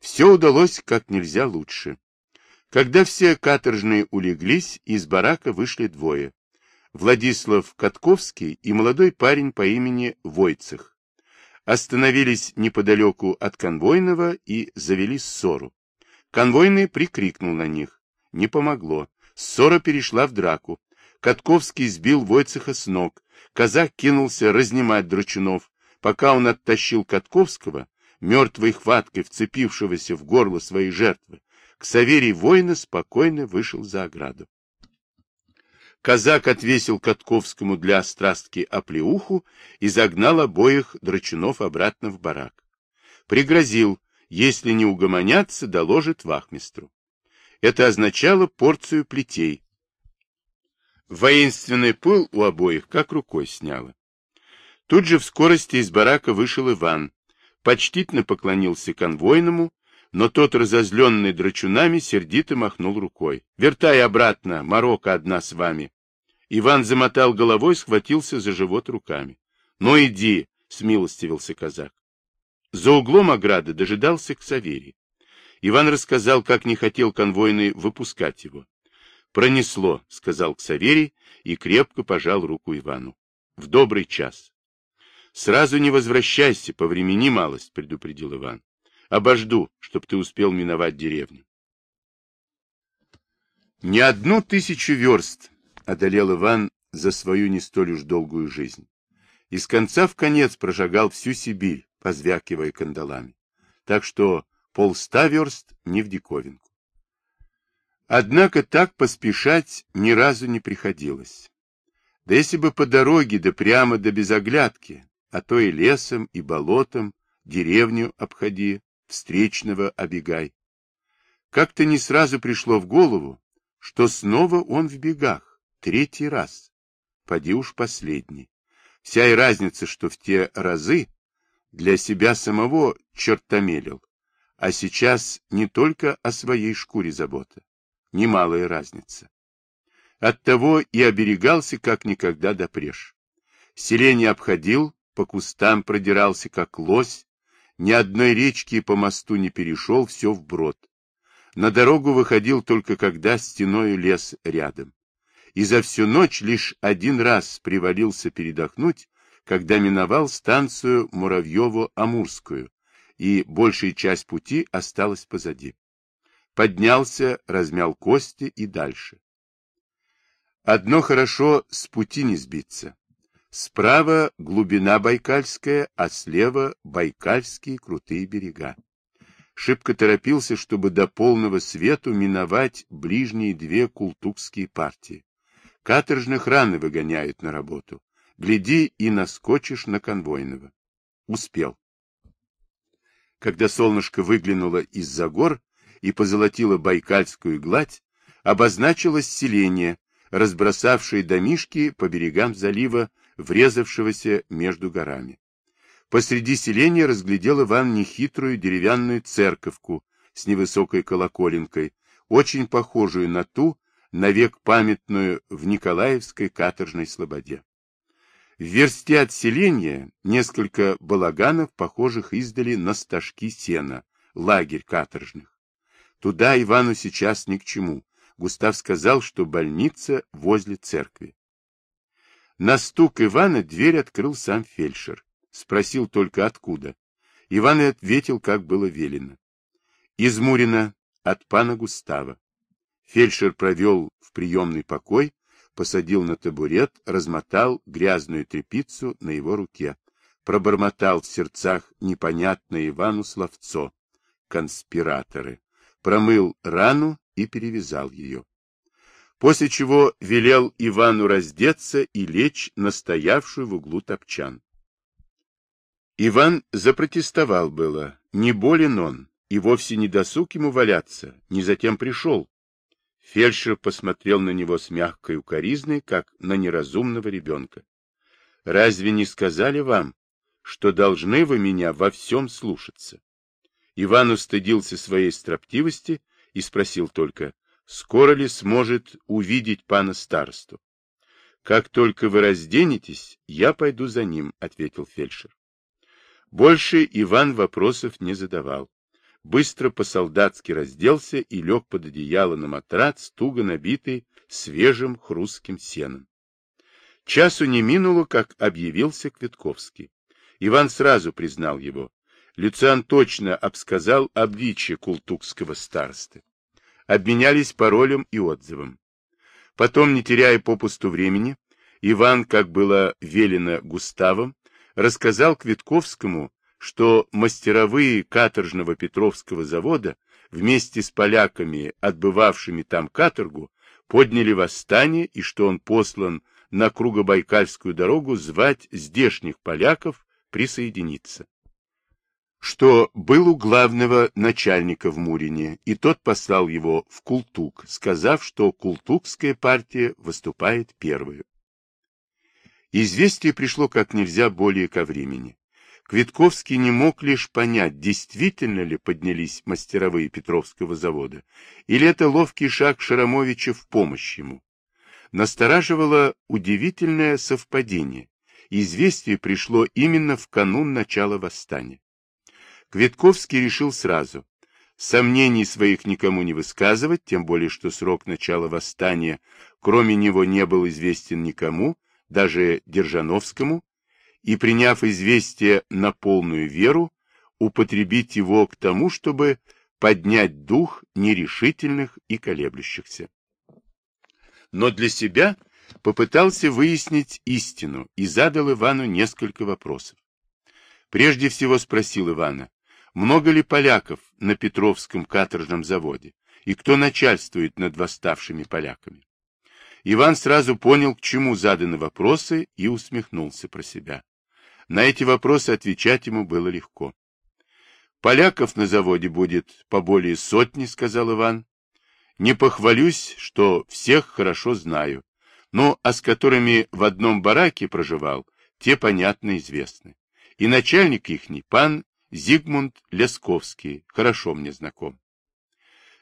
Все удалось как нельзя лучше. Когда все каторжные улеглись, из барака вышли двое. Владислав Катковский и молодой парень по имени Войцех. Остановились неподалеку от конвойного и завели ссору. Конвойный прикрикнул на них. Не помогло. Ссора перешла в драку. Катковский сбил Войцеха с ног. Казак кинулся разнимать Драчунов. Пока он оттащил Катковского, мертвой хваткой вцепившегося в горло своей жертвы, Ксаверий воина спокойно вышел за ограду. Казак отвесил Катковскому для острастки оплеуху и загнал обоих драчунов обратно в барак. Пригрозил, если не угомонятся, доложит вахмистру. Это означало порцию плетей. Воинственный пыл у обоих как рукой сняло. Тут же в скорости из барака вышел Иван, почтительно поклонился конвойному, но тот, разозленный драчунами, сердито махнул рукой. «Вертай обратно, морока одна с вами!» Иван замотал головой, схватился за живот руками. «Ну иди!» — смилостивился казак. За углом ограды дожидался к Саверий. Иван рассказал, как не хотел конвойный выпускать его. «Пронесло», — сказал Ксаверий и крепко пожал руку Ивану. «В добрый час». «Сразу не возвращайся, по времени малость», — предупредил Иван. «Обожду, чтоб ты успел миновать деревню». Не одну тысячу верст одолел Иван за свою не столь уж долгую жизнь. Из конца в конец прожигал всю Сибирь, позвякивая кандалами. Так что полста верст не в диковинку. Однако так поспешать ни разу не приходилось. Да если бы по дороге, да прямо до безоглядки, а то и лесом, и болотом, деревню обходи, встречного обегай. Как-то не сразу пришло в голову, что снова он в бегах, третий раз. Поди уж последний. Вся и разница, что в те разы для себя самого чертомелил, а сейчас не только о своей шкуре забота. Немалая разница. Оттого и оберегался как никогда допреж. Селение обходил, по кустам продирался, как лось, ни одной речки и по мосту не перешел, все вброд. На дорогу выходил только когда стеною лес рядом. И за всю ночь лишь один раз привалился передохнуть, когда миновал станцию Муравьеву-Амурскую, и большая часть пути осталась позади. Поднялся, размял кости и дальше. Одно хорошо с пути не сбиться. Справа глубина Байкальская, а слева Байкальские крутые берега. Шибко торопился, чтобы до полного свету миновать ближние две култукские партии. Каторжных рано выгоняют на работу. Гляди и наскочишь на конвойного. Успел. Когда солнышко выглянуло из-за гор и позолотило Байкальскую гладь, обозначилось селение, разбросавшее домишки по берегам залива врезавшегося между горами. Посреди селения разглядел Иван нехитрую деревянную церковку с невысокой колоколенкой, очень похожую на ту, навек памятную в Николаевской каторжной слободе. В версте от селения несколько балаганов, похожих издали на стажки сена, лагерь каторжных. Туда Ивану сейчас ни к чему. Густав сказал, что больница возле церкви. На стук Ивана дверь открыл сам фельдшер. Спросил только откуда. Иван и ответил, как было велено. Из Мурина, от пана Густава. Фельдшер провел в приемный покой, посадил на табурет, размотал грязную тряпицу на его руке. Пробормотал в сердцах непонятное Ивану словцо. Конспираторы. Промыл рану и перевязал ее после чего велел Ивану раздеться и лечь на стоявшую в углу топчан. Иван запротестовал было, не болен он, и вовсе не досуг ему валяться, не затем пришел. Фельдшер посмотрел на него с мягкой укоризной, как на неразумного ребенка. «Разве не сказали вам, что должны вы меня во всем слушаться?» Иван устыдился своей строптивости и спросил только, скоро ли сможет увидеть пана старосту. Как только вы разденетесь, я пойду за ним, ответил фельдшер. Больше Иван вопросов не задавал. быстро по-солдатски разделся и лег под одеяло на матрац, туго набитый свежим хрустким сеном. Часу не минуло, как объявился Квитковский. Иван сразу признал его. Люциан точно обсказал обличье култукского старосты. Обменялись паролем и отзывом. Потом, не теряя попусту времени, Иван, как было велено Густавом, рассказал Квитковскому, что мастеровые каторжного Петровского завода вместе с поляками, отбывавшими там каторгу, подняли восстание и что он послан на Кругобайкальскую дорогу звать здешних поляков присоединиться. Что был у главного начальника в Мурине, и тот послал его в Култук, сказав, что Култукская партия выступает первую. Известие пришло как нельзя более ко времени. Квитковский не мог лишь понять, действительно ли поднялись мастеровые Петровского завода, или это ловкий шаг Шарамовича в помощь ему. Настораживало удивительное совпадение. Известие пришло именно в канун начала восстания. Квитковский решил сразу. Сомнений своих никому не высказывать, тем более что срок начала восстания кроме него не был известен никому, даже Держановскому, и, приняв известие на полную веру, употребить его к тому, чтобы поднять дух нерешительных и колеблющихся. Но для себя попытался выяснить истину и задал Ивану несколько вопросов. Прежде всего спросил Ивана, много ли поляков на Петровском каторжном заводе и кто начальствует над восставшими поляками. Иван сразу понял, к чему заданы вопросы, и усмехнулся про себя. На эти вопросы отвечать ему было легко. «Поляков на заводе будет по более сотни», — сказал Иван. «Не похвалюсь, что всех хорошо знаю, но а с которыми в одном бараке проживал, те, понятно, известны. И начальник ихний, пан Зигмунд Лесковский, хорошо мне знаком.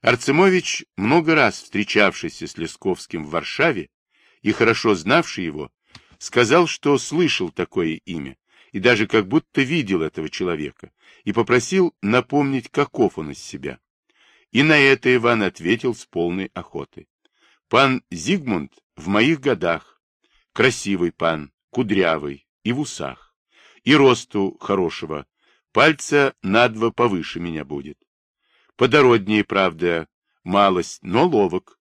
Арцемович, много раз встречавшийся с Лесковским в Варшаве и хорошо знавший его, сказал, что слышал такое имя, и даже как будто видел этого человека, и попросил напомнить, каков он из себя. И на это Иван ответил с полной охотой. Пан Зигмунд в моих годах, красивый пан, кудрявый и в усах, и росту хорошего, пальца на два повыше меня будет. Подороднее, правда, малость, но ловок,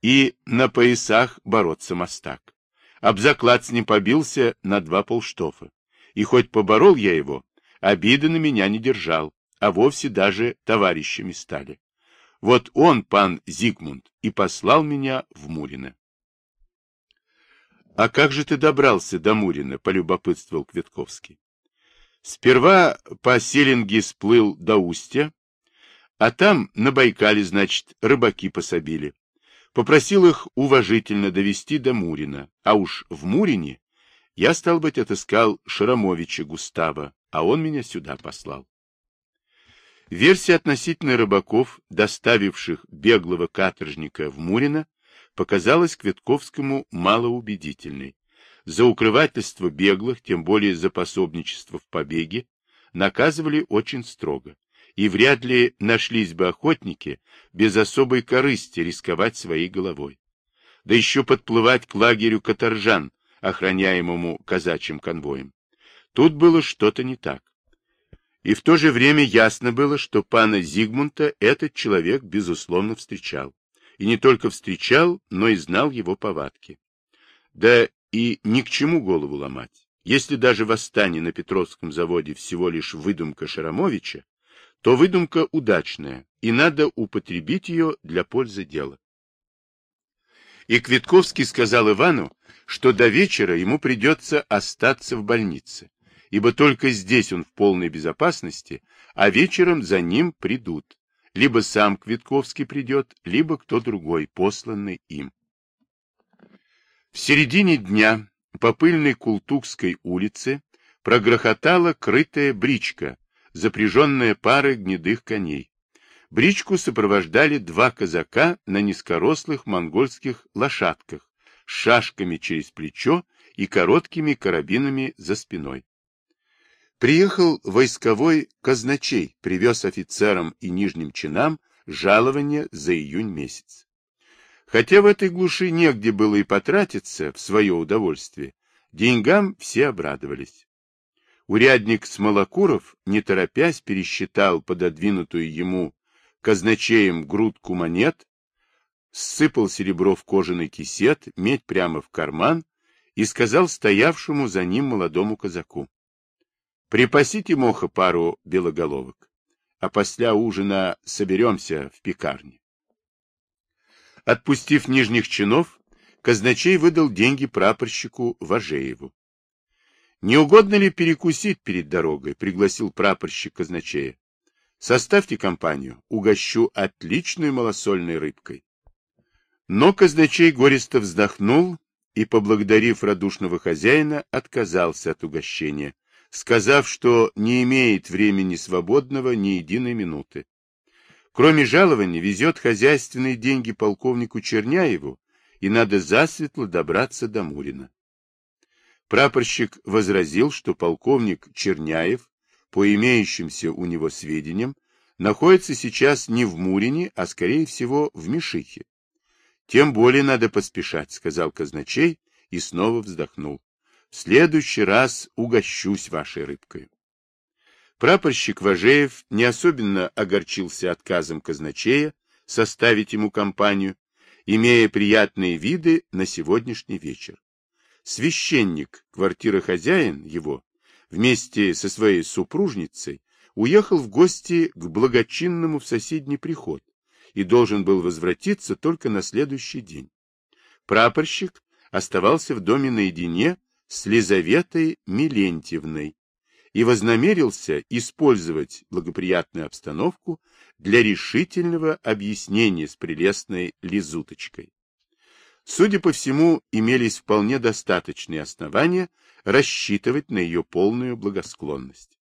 и на поясах бороться мастак. Об заклад с ним побился на два полштофа и хоть поборол я его, обиды на меня не держал, а вовсе даже товарищами стали. Вот он, пан Зигмунд, и послал меня в Мурино. — А как же ты добрался до Мурина? — полюбопытствовал Кветковский. Сперва по Селинге сплыл до устья, а там на Байкале, значит, рыбаки пособили. Попросил их уважительно довести до Мурина, а уж в Мурине я, стал быть, отыскал Шарамовича Густава, а он меня сюда послал. Версия относительно рыбаков, доставивших беглого каторжника в Мурино, показалась Кветковскому малоубедительной. За укрывательство беглых, тем более за пособничество в побеге, наказывали очень строго, и вряд ли нашлись бы охотники без особой корысти рисковать своей головой. Да еще подплывать к лагерю каторжан, охраняемому казачьим конвоем. Тут было что-то не так. И в то же время ясно было, что пана Зигмунта этот человек, безусловно, встречал. И не только встречал, но и знал его повадки. Да и ни к чему голову ломать. Если даже восстание на Петровском заводе всего лишь выдумка Шарамовича, то выдумка удачная, и надо употребить ее для пользы дела. И Квитковский сказал Ивану, что до вечера ему придется остаться в больнице, ибо только здесь он в полной безопасности, а вечером за ним придут. Либо сам Квитковский придет, либо кто другой, посланный им. В середине дня по пыльной Култукской улице прогрохотала крытая бричка, запряженная парой гнедых коней. Бричку сопровождали два казака на низкорослых монгольских лошадках, с шашками через плечо и короткими карабинами за спиной. Приехал войсковой казначей, привез офицерам и нижним чинам жалование за июнь месяц. Хотя в этой глуши негде было и потратиться в свое удовольствие, деньгам все обрадовались. Урядник Смолокуров, не торопясь, пересчитал пододвинутую ему казначеем грудку монет, сыпал серебро в кожаный кисет, медь прямо в карман и сказал стоявшему за ним молодому казаку. «Припасите, моха, пару белоголовок, а после ужина соберемся в пекарне». Отпустив нижних чинов, казначей выдал деньги прапорщику Важееву. «Не угодно ли перекусить перед дорогой?» — пригласил прапорщик казначея. «Составьте компанию, угощу отличной малосольной рыбкой». Но казначей горесто вздохнул и, поблагодарив радушного хозяина, отказался от угощения, сказав, что не имеет времени свободного ни единой минуты. Кроме жалования, везет хозяйственные деньги полковнику Черняеву, и надо засветло добраться до Мурина. Прапорщик возразил, что полковник Черняев, по имеющимся у него сведениям, находится сейчас не в Мурине, а, скорее всего, в Мишихе. Тем более надо поспешать, сказал казначей и снова вздохнул. В следующий раз угощусь вашей рыбкой. Прапорщик Важеев не особенно огорчился отказом казначея составить ему компанию, имея приятные виды на сегодняшний вечер священник, квартирохозяин его, вместе со своей супружницей, уехал в гости к благочинному в соседний приход и должен был возвратиться только на следующий день. Прапорщик оставался в доме наедине с Лизаветой Милентьевной и вознамерился использовать благоприятную обстановку для решительного объяснения с прелестной Лизуточкой. Судя по всему, имелись вполне достаточные основания рассчитывать на ее полную благосклонность.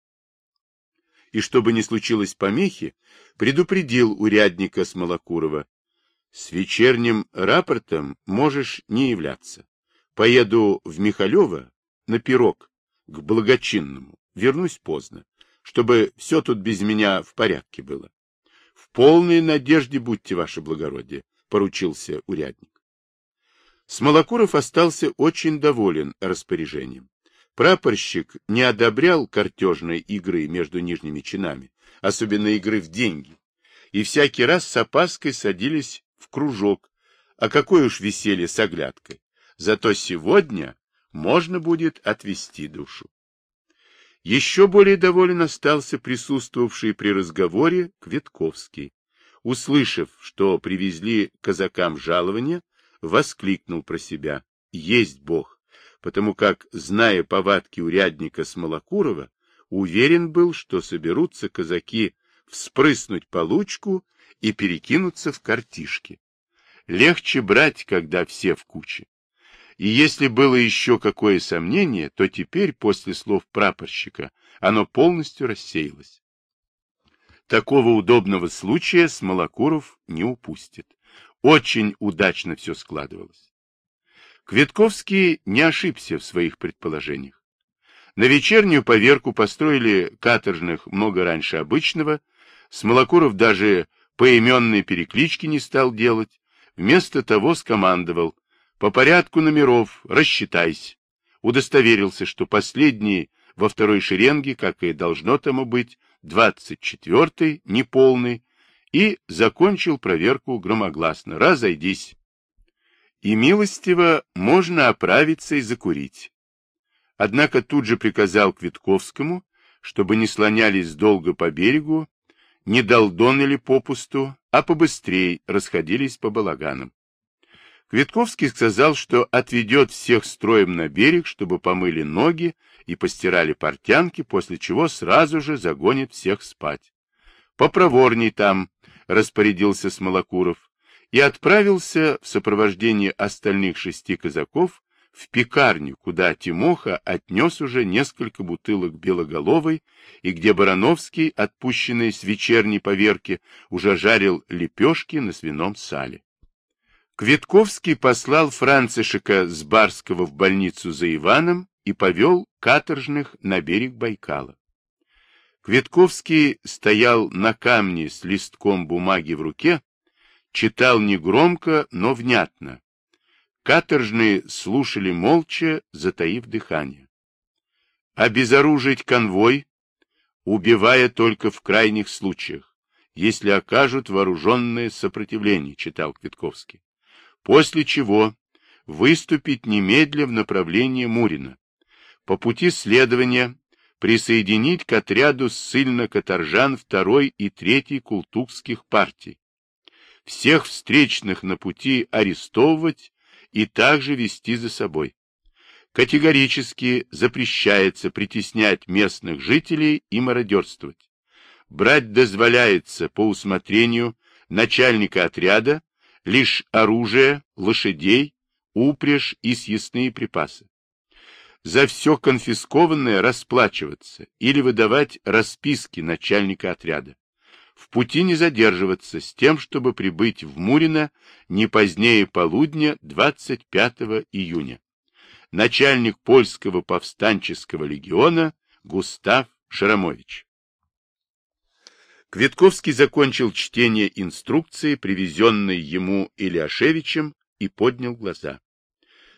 И чтобы не случилось помехи, предупредил урядника Смолокурова. С вечерним рапортом можешь не являться. Поеду в Михалево на пирог к благочинному. Вернусь поздно, чтобы все тут без меня в порядке было. В полной надежде будьте, ваше благородие, поручился урядник. Смолокуров остался очень доволен распоряжением. Прапорщик не одобрял картежной игры между нижними чинами, особенно игры в деньги, и всякий раз с опаской садились в кружок, а какое уж веселье с оглядкой. Зато сегодня можно будет отвести душу. Еще более доволен остался присутствовавший при разговоре Кветковский. Услышав, что привезли казакам жалование, воскликнул про себя «Есть Бог», потому как, зная повадки урядника Смолокурова, уверен был, что соберутся казаки вспрыснуть получку и перекинуться в картишки. Легче брать, когда все в куче. И если было еще какое сомнение, то теперь, после слов прапорщика, оно полностью рассеялось. Такого удобного случая Смолокуров не упустит. Очень удачно все складывалось. Кветковский не ошибся в своих предположениях. На вечернюю поверку построили каторжных много раньше обычного, Смолокуров даже поименной переклички не стал делать, вместо того скомандовал «По порядку номеров рассчитайся». Удостоверился, что последний во второй шеренге, как и должно тому быть, двадцать четвертый, неполный, и закончил проверку громогласно. «Разойдись!» И милостиво можно оправиться и закурить. Однако тут же приказал Квитковскому, чтобы не слонялись долго по берегу, не долдонили попусту, а побыстрей расходились по балаганам. Квитковский сказал, что отведет всех строем на берег, чтобы помыли ноги и постирали портянки, после чего сразу же загонит всех спать. Попроворней там, — распорядился Смолокуров, и отправился в сопровождении остальных шести казаков в пекарню, куда Тимоха отнес уже несколько бутылок белоголовой, и где Барановский, отпущенный с вечерней поверки, уже жарил лепешки на свином сале. Квитковский послал Францишека с Барского в больницу за Иваном и повел каторжных на берег Байкала. Кветковский стоял на камне с листком бумаги в руке, читал негромко, но внятно. Каторжные слушали молча, затаив дыхание. Обезоружить конвой, убивая только в крайних случаях, если окажут вооруженное сопротивление, читал Квитковский. После чего выступить немедля в направлении Мурина. По пути следования присоединить к отряду ссыльно-каторжан второй и третий култукских партий. Всех встречных на пути арестовывать и также вести за собой. Категорически запрещается притеснять местных жителей и мародерствовать. Брать дозволяется по усмотрению начальника отряда лишь оружие, лошадей, упряжь и съестные припасы за все конфискованное расплачиваться или выдавать расписки начальника отряда. В пути не задерживаться с тем, чтобы прибыть в Мурино не позднее полудня 25 июня. Начальник польского повстанческого легиона Густав Шарамович. Квитковский закончил чтение инструкции, привезенной ему Ильяшевичем, и поднял глаза.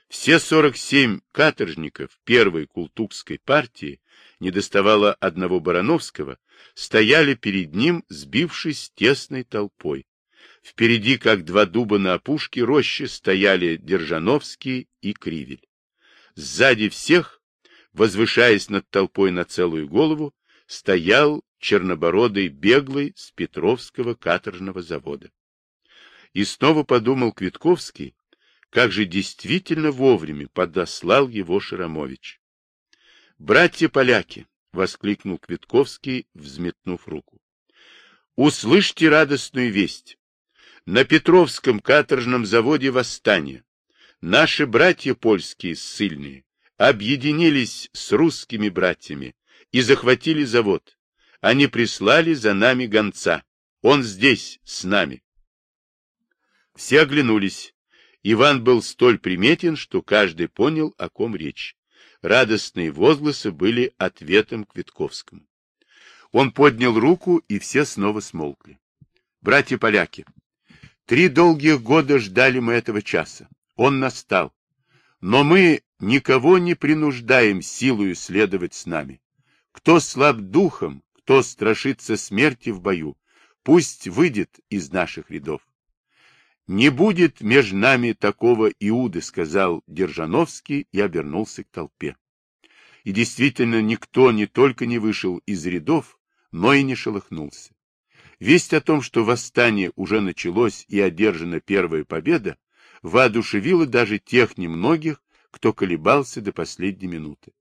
Все 47 каторжников первой култукской партии, не доставало одного Барановского, стояли перед ним, сбившись тесной толпой. Впереди, как два дуба на опушке рощи, стояли Держановский и Кривель. Сзади всех, возвышаясь над толпой на целую голову, стоял чернобородый беглый с Петровского каторжного завода. И снова подумал Квитковский, как же действительно вовремя подослал его Шарамович. «Братья-поляки!» — воскликнул Квитковский, взметнув руку. «Услышьте радостную весть! На Петровском каторжном заводе восстание. Наши братья польские ссыльные объединились с русскими братьями и захватили завод. Они прислали за нами гонца. Он здесь, с нами. Все оглянулись. Иван был столь приметен, что каждый понял, о ком речь. Радостные возгласы были ответом Квитковскому. Он поднял руку, и все снова смолкли. Братья-поляки, три долгих года ждали мы этого часа. Он настал. Но мы никого не принуждаем силою следовать с нами. Кто слаб духом, кто страшится смерти в бою, пусть выйдет из наших рядов. «Не будет между нами такого Иуды», — сказал Держановский и обернулся к толпе. И действительно, никто не только не вышел из рядов, но и не шелохнулся. Весть о том, что восстание уже началось и одержана первая победа, воодушевила даже тех немногих, кто колебался до последней минуты.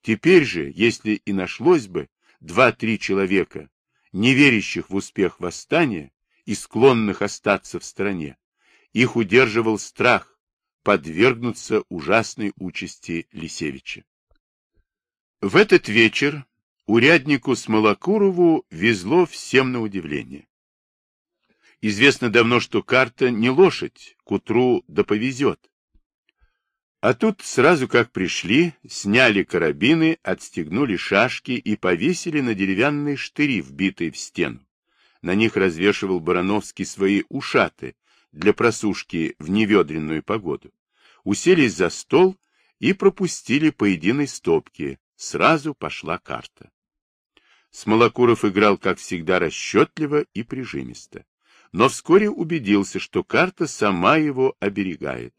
Теперь же, если и нашлось бы два-три человека, не верящих в успех восстания и склонных остаться в стороне, их удерживал страх подвергнуться ужасной участи Лисевича. В этот вечер уряднику Смолокурову везло всем на удивление. Известно давно, что карта не лошадь, к утру да повезет. А тут сразу как пришли, сняли карабины, отстегнули шашки и повесили на деревянные штыри, вбитые в стену. На них развешивал Барановский свои ушаты, для просушки в неведренную погоду, уселись за стол и пропустили по единой стопке. Сразу пошла карта. Смолокуров играл, как всегда, расчетливо и прижимисто. Но вскоре убедился, что карта сама его оберегает.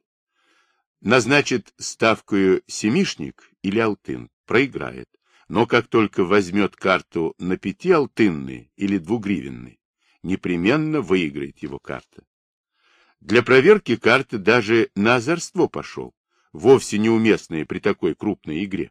Назначит ставкою семишник или алтын, проиграет. Но как только возьмет карту на пяти алтынный или двугривенный, непременно выиграет его карта. Для проверки карты даже на озорство пошел, вовсе неуместное при такой крупной игре.